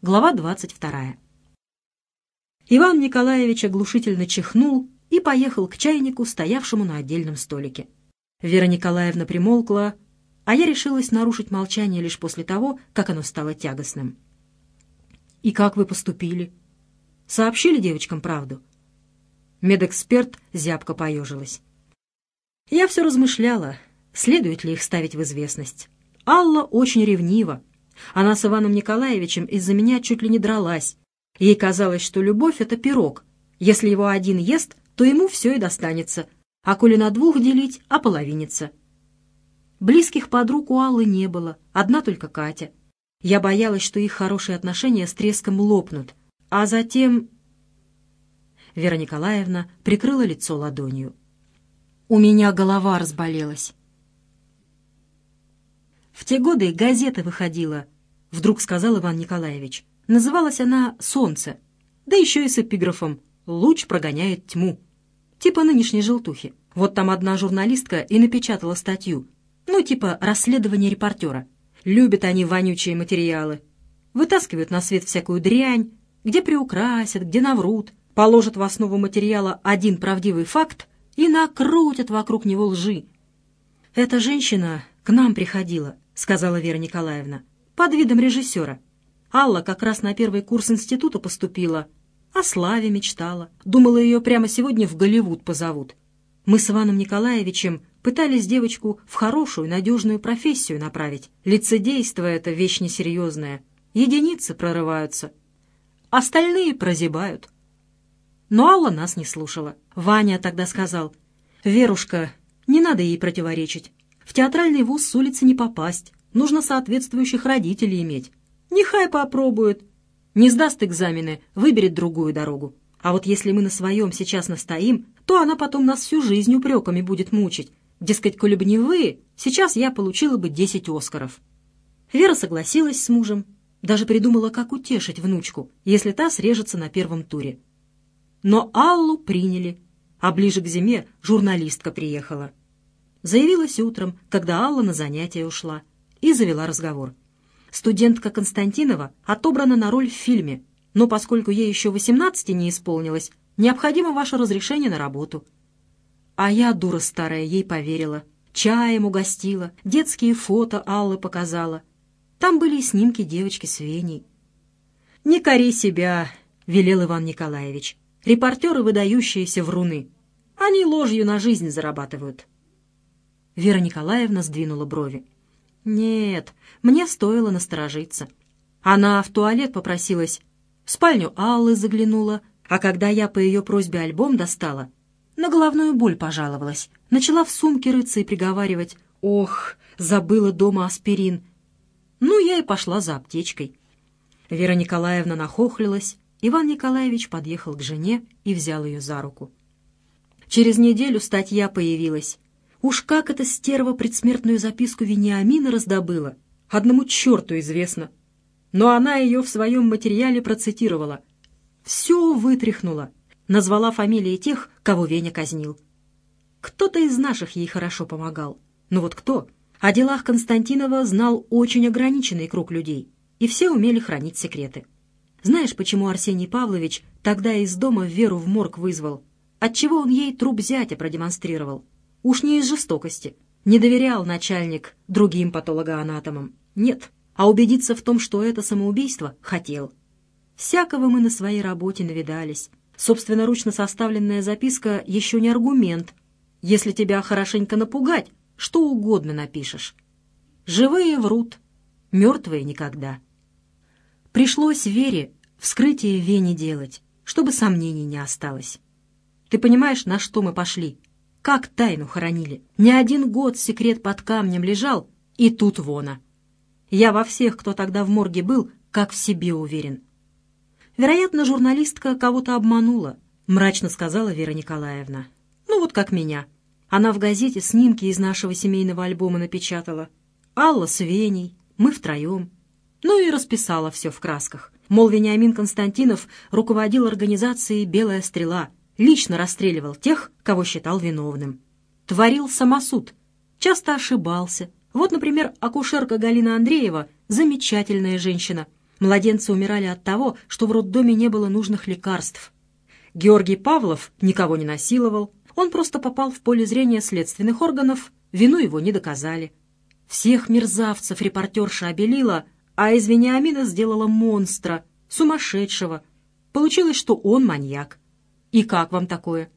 Глава 22. Иван Николаевич оглушительно чихнул и поехал к чайнику, стоявшему на отдельном столике. Вера Николаевна примолкла, а я решилась нарушить молчание лишь после того, как оно стало тягостным. «И как вы поступили? Сообщили девочкам правду?» Медэксперт зябко поежилась. Я все размышляла, следует ли их ставить в известность. Алла очень ревнива. Она с Иваном Николаевичем из-за меня чуть ли не дралась. Ей казалось, что любовь — это пирог. Если его один ест, то ему все и достанется. А коли на двух делить, ополовинится. Близких подруг у Аллы не было, одна только Катя. Я боялась, что их хорошие отношения с треском лопнут. А затем... Вера Николаевна прикрыла лицо ладонью. У меня голова разболелась. В те годы газета выходила, вдруг сказал Иван Николаевич. Называлась она «Солнце», да еще и с эпиграфом «Луч прогоняет тьму». Типа нынешней желтухи. Вот там одна журналистка и напечатала статью. Ну, типа расследование репортера. Любят они вонючие материалы. Вытаскивают на свет всякую дрянь, где приукрасят, где наврут, положат в основу материала один правдивый факт и накрутят вокруг него лжи. Эта женщина к нам приходила, — сказала Вера Николаевна, — под видом режиссера. Алла как раз на первый курс института поступила. О славе мечтала. Думала, ее прямо сегодня в Голливуд позовут. Мы с Иваном Николаевичем пытались девочку в хорошую, надежную профессию направить. Лицедейство — это вещь несерьезная. Единицы прорываются. Остальные прозябают. Но Алла нас не слушала. Ваня тогда сказал, «Верушка, не надо ей противоречить. В театральный вуз с улицы не попасть. Нужно соответствующих родителей иметь. Нехай попробует. Не сдаст экзамены, выберет другую дорогу. А вот если мы на своем сейчас настоим, то она потом нас всю жизнь упреками будет мучить. Дескать, коли бы не вы, сейчас я получила бы десять Оскаров. Вера согласилась с мужем, даже придумала, как утешить внучку, если та срежется на первом туре. Но Аллу приняли, а ближе к зиме журналистка приехала. Заявилась утром, когда Алла на занятия ушла, и завела разговор. Студентка Константинова отобрана на роль в фильме, но поскольку ей еще 18 не исполнилось, необходимо ваше разрешение на работу. А я, дура старая, ей поверила. Чаем угостила, детские фото Аллы показала. Там были и снимки девочки с Веней. «Не кори себя», — велел Иван Николаевич. «Репортеры, выдающиеся вруны. Они ложью на жизнь зарабатывают». Вера Николаевна сдвинула брови. «Нет, мне стоило насторожиться. Она в туалет попросилась, в спальню Аллы заглянула, а когда я по ее просьбе альбом достала, на головную боль пожаловалась, начала в сумке рыться и приговаривать «Ох, забыла дома аспирин». Ну, я и пошла за аптечкой. Вера Николаевна нахохлилась, Иван Николаевич подъехал к жене и взял ее за руку. Через неделю статья появилась. Уж как эта стерва предсмертную записку Вениамина раздобыла, одному черту известно. Но она ее в своем материале процитировала. Все вытряхнула, назвала фамилии тех, кого Веня казнил. Кто-то из наших ей хорошо помогал. Ну вот кто? О делах Константинова знал очень ограниченный круг людей, и все умели хранить секреты. Знаешь, почему Арсений Павлович тогда из дома Веру в морг вызвал? Отчего он ей труп зятя продемонстрировал? Уж не из жестокости. Не доверял начальник другим патологоанатомам. Нет. А убедиться в том, что это самоубийство, хотел. Всякого мы на своей работе навидались. Собственноручно составленная записка еще не аргумент. Если тебя хорошенько напугать, что угодно напишешь. Живые врут, мертвые никогда. Пришлось Вере вскрытие вене делать, чтобы сомнений не осталось. Ты понимаешь, на что мы пошли? Как тайну хоронили? Не один год секрет под камнем лежал, и тут вона. Я во всех, кто тогда в морге был, как в себе уверен. Вероятно, журналистка кого-то обманула, мрачно сказала Вера Николаевна. Ну вот как меня. Она в газете снимки из нашего семейного альбома напечатала. Алла с Веней, мы втроем. Ну и расписала все в красках. Мол, Вениамин Константинов руководил организацией «Белая стрела», лично расстреливал тех, кого считал виновным. Творил самосуд, часто ошибался. Вот, например, акушерка Галина Андреева, замечательная женщина. Младенцы умирали от того, что в роддоме не было нужных лекарств. Георгий Павлов никого не насиловал, он просто попал в поле зрения следственных органов, вину его не доказали. Всех мерзавцев репортерша обелила, а из Вениамина сделала монстра, сумасшедшего. Получилось, что он маньяк. И как вам такое?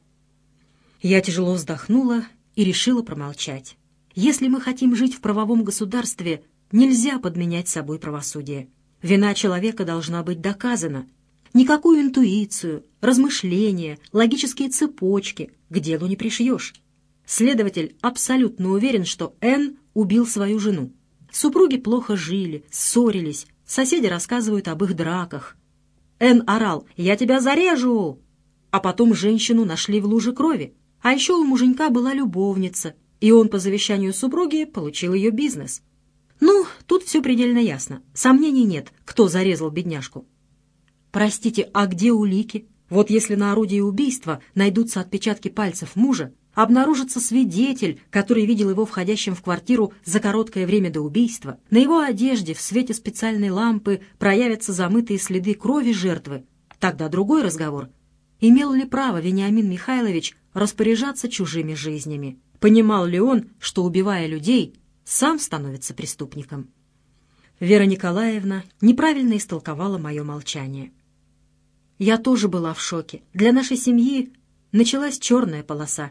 Я тяжело вздохнула и решила промолчать. Если мы хотим жить в правовом государстве, нельзя подменять собой правосудие. Вина человека должна быть доказана. Никакую интуицию, размышления, логические цепочки к делу не пришьешь. Следователь абсолютно уверен, что Н убил свою жену. Супруги плохо жили, ссорились, соседи рассказывают об их драках. Н орал «Я тебя зарежу!» А потом женщину нашли в луже крови. А еще у муженька была любовница, и он по завещанию супруги получил ее бизнес. Ну, тут все предельно ясно. Сомнений нет, кто зарезал бедняжку. Простите, а где улики? Вот если на орудии убийства найдутся отпечатки пальцев мужа, обнаружится свидетель, который видел его входящим в квартиру за короткое время до убийства, на его одежде в свете специальной лампы проявятся замытые следы крови жертвы, тогда другой разговор. Имел ли право Вениамин Михайлович распоряжаться чужими жизнями? Понимал ли он, что, убивая людей, сам становится преступником? Вера Николаевна неправильно истолковала мое молчание. Я тоже была в шоке. Для нашей семьи началась черная полоса.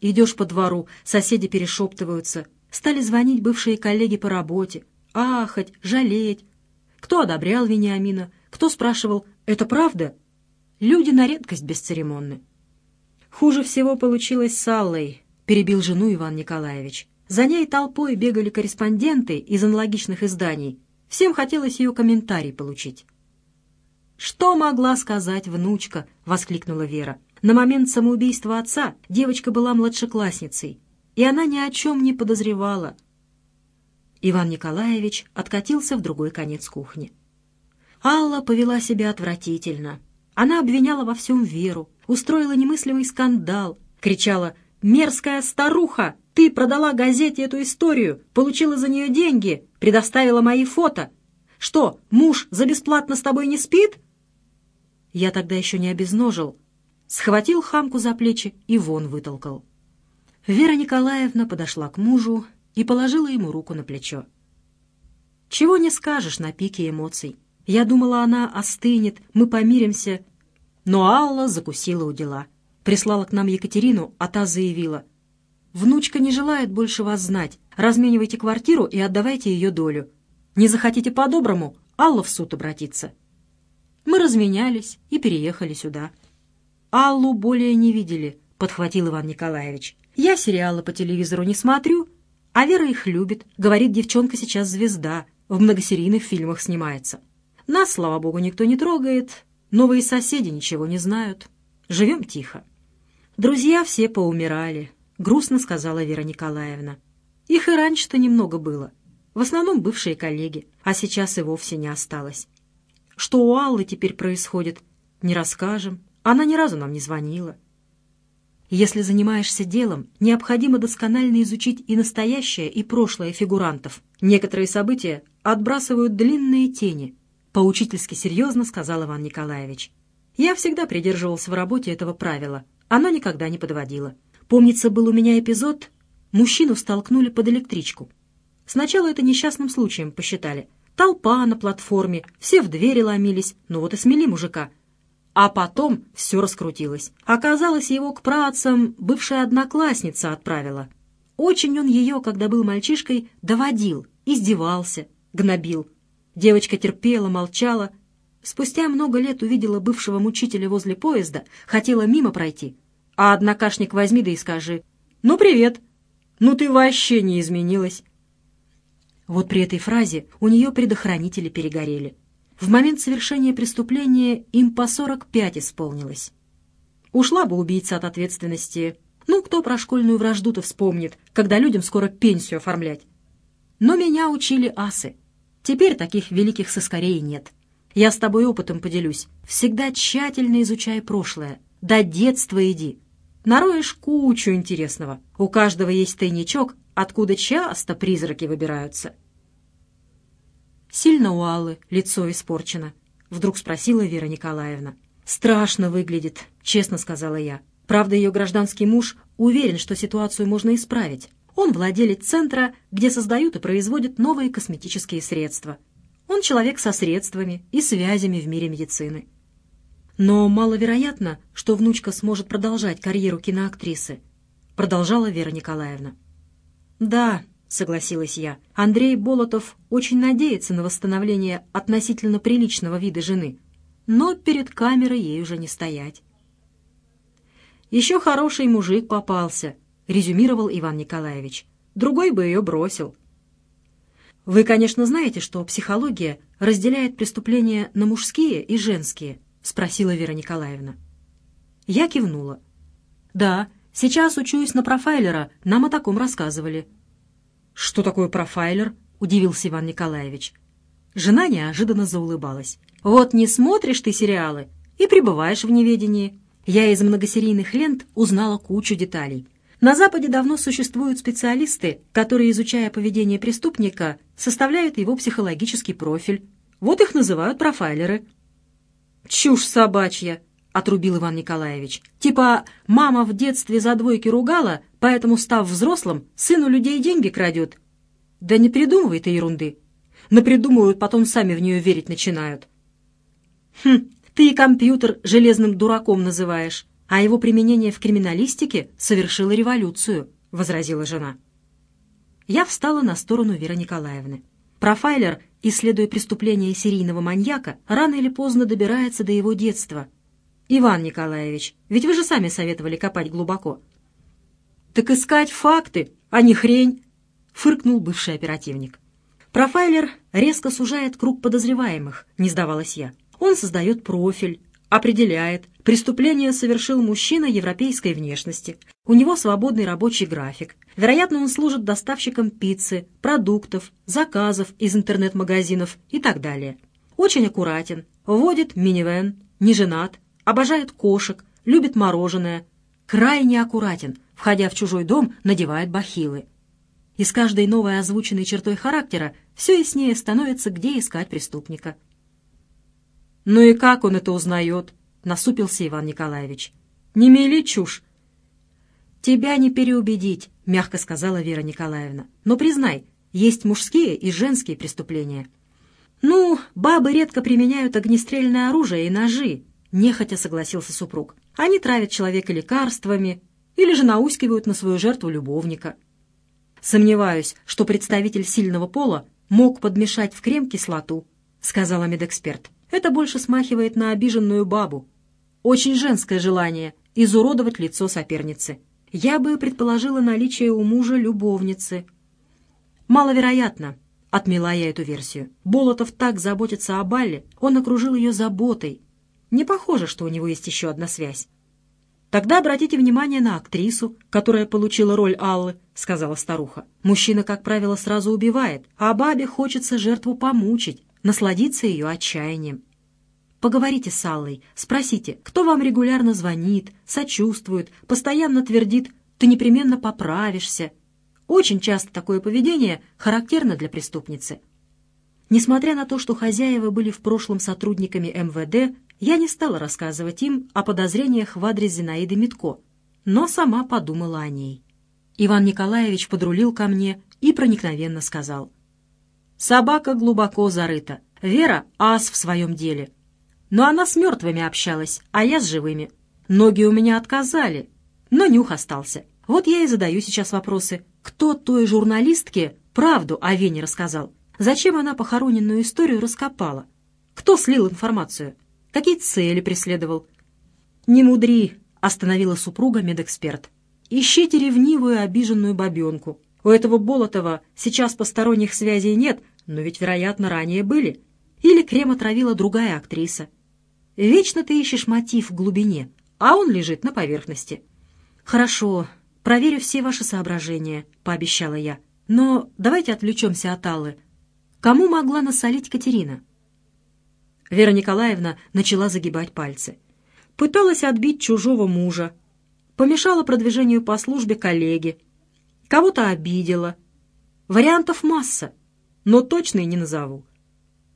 Идешь по двору, соседи перешептываются, стали звонить бывшие коллеги по работе, ахать, жалеть. Кто одобрял Вениамина, кто спрашивал «Это правда?» Люди на редкость бесцеремонны. Хуже всего получилось с Аллой, перебил жену Иван Николаевич. За ней толпой бегали корреспонденты из аналогичных изданий. Всем хотелось ее комментарий получить. «Что могла сказать внучка?» — воскликнула Вера. На момент самоубийства отца девочка была младшеклассницей, и она ни о чем не подозревала. Иван Николаевич откатился в другой конец кухни. Алла повела себя отвратительно. Она обвиняла во всем Веру, устроила немыслимый скандал, кричала «Мерзкая старуха! Ты продала газете эту историю, получила за нее деньги, предоставила мои фото. Что, муж за бесплатно с тобой не спит?» Я тогда еще не обезножил. Схватил хамку за плечи и вон вытолкал. Вера Николаевна подошла к мужу и положила ему руку на плечо. «Чего не скажешь на пике эмоций. Я думала, она остынет, мы помиримся. Но Алла закусила у дела. Прислала к нам Екатерину, а та заявила. «Внучка не желает больше вас знать. Разменивайте квартиру и отдавайте ее долю. Не захотите по-доброму, Алла в суд обратится». Мы разменялись и переехали сюда. «Аллу более не видели», — подхватил Иван Николаевич. «Я сериалы по телевизору не смотрю, а Вера их любит. Говорит, девчонка сейчас звезда, в многосерийных фильмах снимается. Нас, слава богу, никто не трогает, новые соседи ничего не знают. Живем тихо». «Друзья все поумирали», — грустно сказала Вера Николаевна. «Их и раньше-то немного было. В основном бывшие коллеги, а сейчас и вовсе не осталось. Что у Аллы теперь происходит, не расскажем. Она ни разу нам не звонила. Если занимаешься делом, необходимо досконально изучить и настоящее, и прошлое фигурантов. Некоторые события отбрасывают длинные тени. Поучительски серьезно сказал Иван Николаевич. Я всегда придерживался в работе этого правила. Оно никогда не подводило. Помнится, был у меня эпизод, мужчину столкнули под электричку. Сначала это несчастным случаем посчитали. Толпа на платформе, все в двери ломились, ну вот и смели мужика — а потом все раскрутилось. Оказалось, его к працам бывшая одноклассница отправила. Очень он ее, когда был мальчишкой, доводил, издевался, гнобил. Девочка терпела, молчала. Спустя много лет увидела бывшего мучителя возле поезда, хотела мимо пройти. А однокашник возьми да и скажи «Ну, привет! Ну, ты вообще не изменилась!» Вот при этой фразе у нее предохранители перегорели. В момент совершения преступления им по 45 исполнилось. Ушла бы убийца от ответственности. Ну, кто про школьную вражду-то вспомнит, когда людям скоро пенсию оформлять? Но меня учили асы. Теперь таких великих соскорей нет. Я с тобой опытом поделюсь. Всегда тщательно изучай прошлое. До детства иди. Нароешь кучу интересного. У каждого есть тайничок, откуда часто призраки выбираются. Сильно у Аллы лицо испорчено. Вдруг спросила Вера Николаевна. «Страшно выглядит», — честно сказала я. Правда, ее гражданский муж уверен, что ситуацию можно исправить. Он владелец центра, где создают и производят новые косметические средства. Он человек со средствами и связями в мире медицины. Но маловероятно, что внучка сможет продолжать карьеру киноактрисы, продолжала Вера Николаевна. Да, согласилась я, Андрей Болотов очень надеется на восстановление относительно приличного вида жены, но перед камерой ей уже не стоять. «Еще хороший мужик попался», — резюмировал Иван Николаевич. «Другой бы ее бросил». «Вы, конечно, знаете, что психология разделяет преступления на мужские и женские», — спросила Вера Николаевна. Я кивнула. «Да, сейчас учусь на профайлера, нам о таком рассказывали». «Что такое профайлер?» — удивился Иван Николаевич. Жена неожиданно заулыбалась. «Вот не смотришь ты сериалы и пребываешь в неведении. Я из многосерийных лент узнала кучу деталей. На Западе давно существуют специалисты, которые, изучая поведение преступника, составляют его психологический профиль. Вот их называют профайлеры. «Чушь собачья!» — отрубил Иван Николаевич. «Типа мама в детстве за двойки ругала, поэтому, став взрослым, сыну людей деньги крадет». «Да не придумывай ты ерунды. Напридумывают, потом сами в нее верить начинают». «Хм, ты и компьютер железным дураком называешь, а его применение в криминалистике совершило революцию», — возразила жена. Я встала на сторону Веры Николаевны. Профайлер, исследуя преступления серийного маньяка, рано или поздно добирается до его детства. «Иван Николаевич, ведь вы же сами советовали копать глубоко». «Так искать факты, а не хрень», — фыркнул бывший оперативник. Профайлер резко сужает круг подозреваемых, не сдавалась я. Он создает профиль, определяет, преступление совершил мужчина европейской внешности. У него свободный рабочий график. Вероятно, он служит доставщиком пиццы, продуктов, заказов из интернет-магазинов и так далее. Очень аккуратен, водит минивэн, не женат, обожает кошек, любит мороженое. Крайне аккуратен, входя в чужой дом, надевает бахилы. И с каждой новой озвученной чертой характера все яснее становится, где искать преступника. «Ну и как он это узнает?» — насупился Иван Николаевич. «Не мели чушь!» «Тебя не переубедить», — мягко сказала Вера Николаевна. «Но признай, есть мужские и женские преступления». «Ну, бабы редко применяют огнестрельное оружие и ножи», — нехотя согласился супруг. «Они травят человека лекарствами или же наускивают на свою жертву любовника». «Сомневаюсь, что представитель сильного пола мог подмешать в крем кислоту», — сказала медэксперт. Это больше смахивает на обиженную бабу. Очень женское желание — изуродовать лицо соперницы. Я бы предположила наличие у мужа любовницы. Маловероятно, — отмела я эту версию. Болотов так заботится о Балле, он окружил ее заботой. Не похоже, что у него есть еще одна связь. «Тогда обратите внимание на актрису, которая получила роль Аллы», — сказала старуха. «Мужчина, как правило, сразу убивает, а бабе хочется жертву помучить, насладиться ее отчаянием. Поговорите с Аллой, спросите, кто вам регулярно звонит, сочувствует, постоянно твердит «ты непременно поправишься». Очень часто такое поведение характерно для преступницы. Несмотря на то, что хозяева были в прошлом сотрудниками МВД, я не стала рассказывать им о подозрениях в адрес Зинаиды Митко, но сама подумала о ней. Иван Николаевич подрулил ко мне и проникновенно сказал — Собака глубоко зарыта. Вера — ас в своем деле. Но она с мертвыми общалась, а я с живыми. Ноги у меня отказали, но нюх остался. Вот я и задаю сейчас вопросы. Кто той журналистке правду о Вене рассказал? Зачем она похороненную историю раскопала? Кто слил информацию? Какие цели преследовал? «Не мудри», — остановила супруга медэксперт. «Ищите ревнивую обиженную бабенку. У этого Болотова сейчас посторонних связей нет, но ведь, вероятно, ранее были. Или крем отравила другая актриса. Вечно ты ищешь мотив в глубине, а он лежит на поверхности. «Хорошо, проверю все ваши соображения», — пообещала я. «Но давайте отвлечемся от Аллы. Кому могла насолить Катерина?» Вера Николаевна начала загибать пальцы. Пыталась отбить чужого мужа, помешала продвижению по службе коллеги, кого-то обидела. Вариантов масса — но точно и не назову.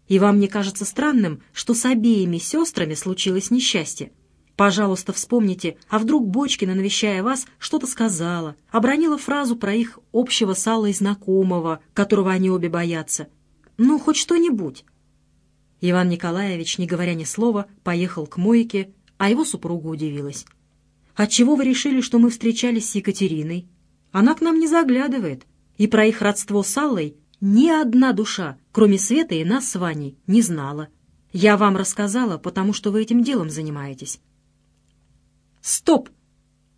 И вам не кажется странным, что с обеими сестрами случилось несчастье? Пожалуйста, вспомните, а вдруг Бочкина, навещая вас, что-то сказала, обронила фразу про их общего с Аллой знакомого, которого они обе боятся. Ну, хоть что-нибудь. Иван Николаевич, не говоря ни слова, поехал к мойке, а его супруга удивилась. «Отчего вы решили, что мы встречались с Екатериной? Она к нам не заглядывает, и про их родство с Аллой ни одна душа, кроме Света и нас с Ваней, не знала. Я вам рассказала, потому что вы этим делом занимаетесь». «Стоп!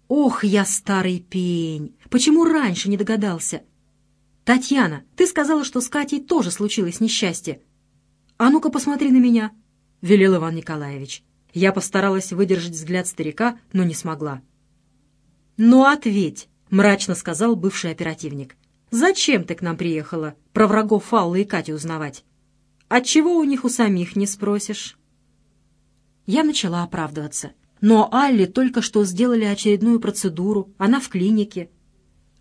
Ох, я старый пень! Почему раньше не догадался?» «Татьяна, ты сказала, что с Катей тоже случилось несчастье. А ну-ка посмотри на меня!» — велел Иван Николаевич. Я постаралась выдержать взгляд старика, но не смогла. «Ну, ответь!» — мрачно сказал бывший оперативник. «Зачем ты к нам приехала? Про врагов Фаулы и Кати узнавать? Отчего у них у самих не спросишь?» Я начала оправдываться. Но Алле только что сделали очередную процедуру, она в клинике.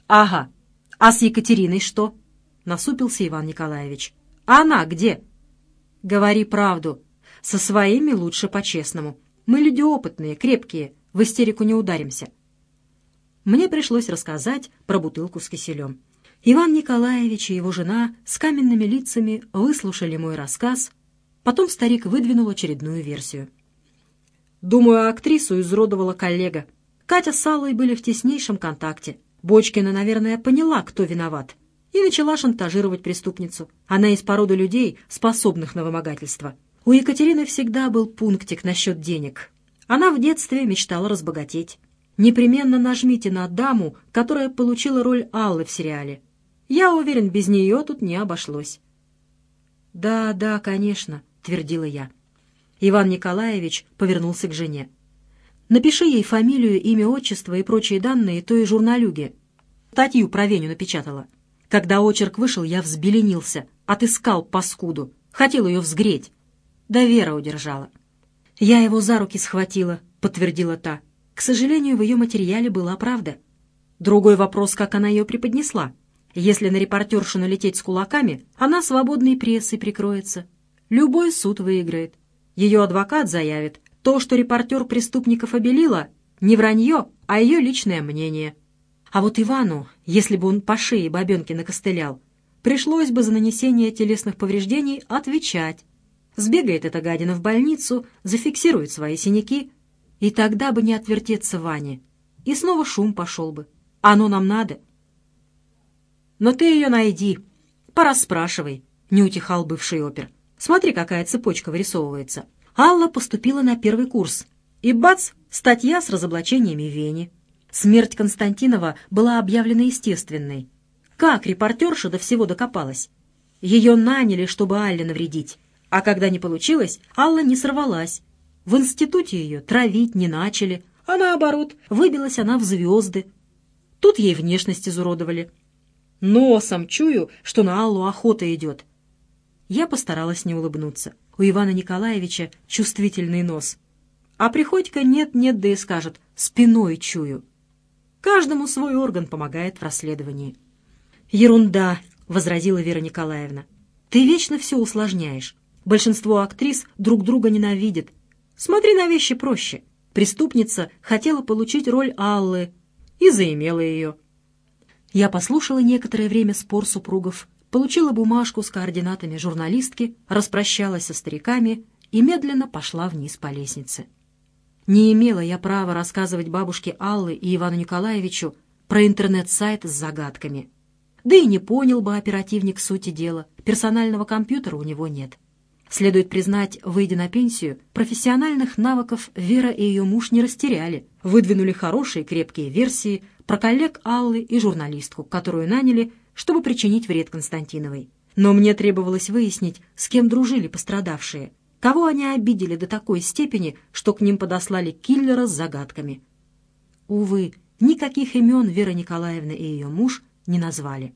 «Ага, а с Екатериной что?» — насупился Иван Николаевич. «А она где?» «Говори правду. Со своими лучше по-честному. Мы люди опытные, крепкие, в истерику не ударимся». Мне пришлось рассказать про бутылку с киселем. Иван Николаевич и его жена с каменными лицами выслушали мой рассказ. Потом старик выдвинул очередную версию. Думаю, актрису изродовала коллега. Катя с Аллой были в теснейшем контакте. Бочкина, наверное, поняла, кто виноват, и начала шантажировать преступницу. Она из породы людей, способных на вымогательство. У Екатерины всегда был пунктик насчет денег. Она в детстве мечтала разбогатеть. Непременно нажмите на даму, которая получила роль Аллы в сериале. Я уверен, без нее тут не обошлось. «Да, да, конечно», — твердила я. Иван Николаевич повернулся к жене. «Напиши ей фамилию, имя, отчество и прочие данные той журналюги». Статью про Веню напечатала. Когда очерк вышел, я взбеленился, отыскал паскуду, хотел ее взгреть. Да Вера удержала. «Я его за руки схватила», — подтвердила та. К сожалению, в ее материале была правда. Другой вопрос, как она ее преподнесла. Если на репортершу налететь с кулаками, она свободной прессой прикроется. Любой суд выиграет. Ее адвокат заявит, то, что репортер преступников обелила, не вранье, а ее личное мнение. А вот Ивану, если бы он по шее бабенки накостылял, пришлось бы за нанесение телесных повреждений отвечать. Сбегает эта гадина в больницу, зафиксирует свои синяки, и тогда бы не отвертеться Ване. И снова шум пошел бы. Оно нам надо. Но ты ее найди, порасспрашивай, — не утихал бывший опер. Смотри, какая цепочка вырисовывается. Алла поступила на первый курс. И бац, статья с разоблачениями в Вене. Смерть Константинова была объявлена естественной. Как репортерша до всего докопалась? Ее наняли, чтобы Алле навредить. А когда не получилось, Алла не сорвалась. В институте ее травить не начали, а наоборот, выбилась она в звезды. Тут ей внешность изуродовали. Носом чую, что на Аллу охота идет. Я постаралась не улыбнуться. У Ивана Николаевича чувствительный нос. А Приходько нет-нет, да и скажет «спиной чую». Каждому свой орган помогает в расследовании. «Ерунда», — возразила Вера Николаевна. «Ты вечно все усложняешь. Большинство актрис друг друга ненавидят. Смотри на вещи проще. Преступница хотела получить роль Аллы и заимела ее». Я послушала некоторое время спор супругов, получила бумажку с координатами журналистки, распрощалась со стариками и медленно пошла вниз по лестнице. Не имела я права рассказывать бабушке Аллы и Ивану Николаевичу про интернет-сайт с загадками. Да и не понял бы оперативник сути дела, персонального компьютера у него нет. Следует признать, выйдя на пенсию, профессиональных навыков Вера и ее муж не растеряли, выдвинули хорошие крепкие версии про коллег Аллы и журналистку, которую наняли чтобы причинить вред Константиновой. Но мне требовалось выяснить, с кем дружили пострадавшие, кого они обидели до такой степени, что к ним подослали киллера с загадками. Увы, никаких имен Вера Николаевна и ее муж не назвали.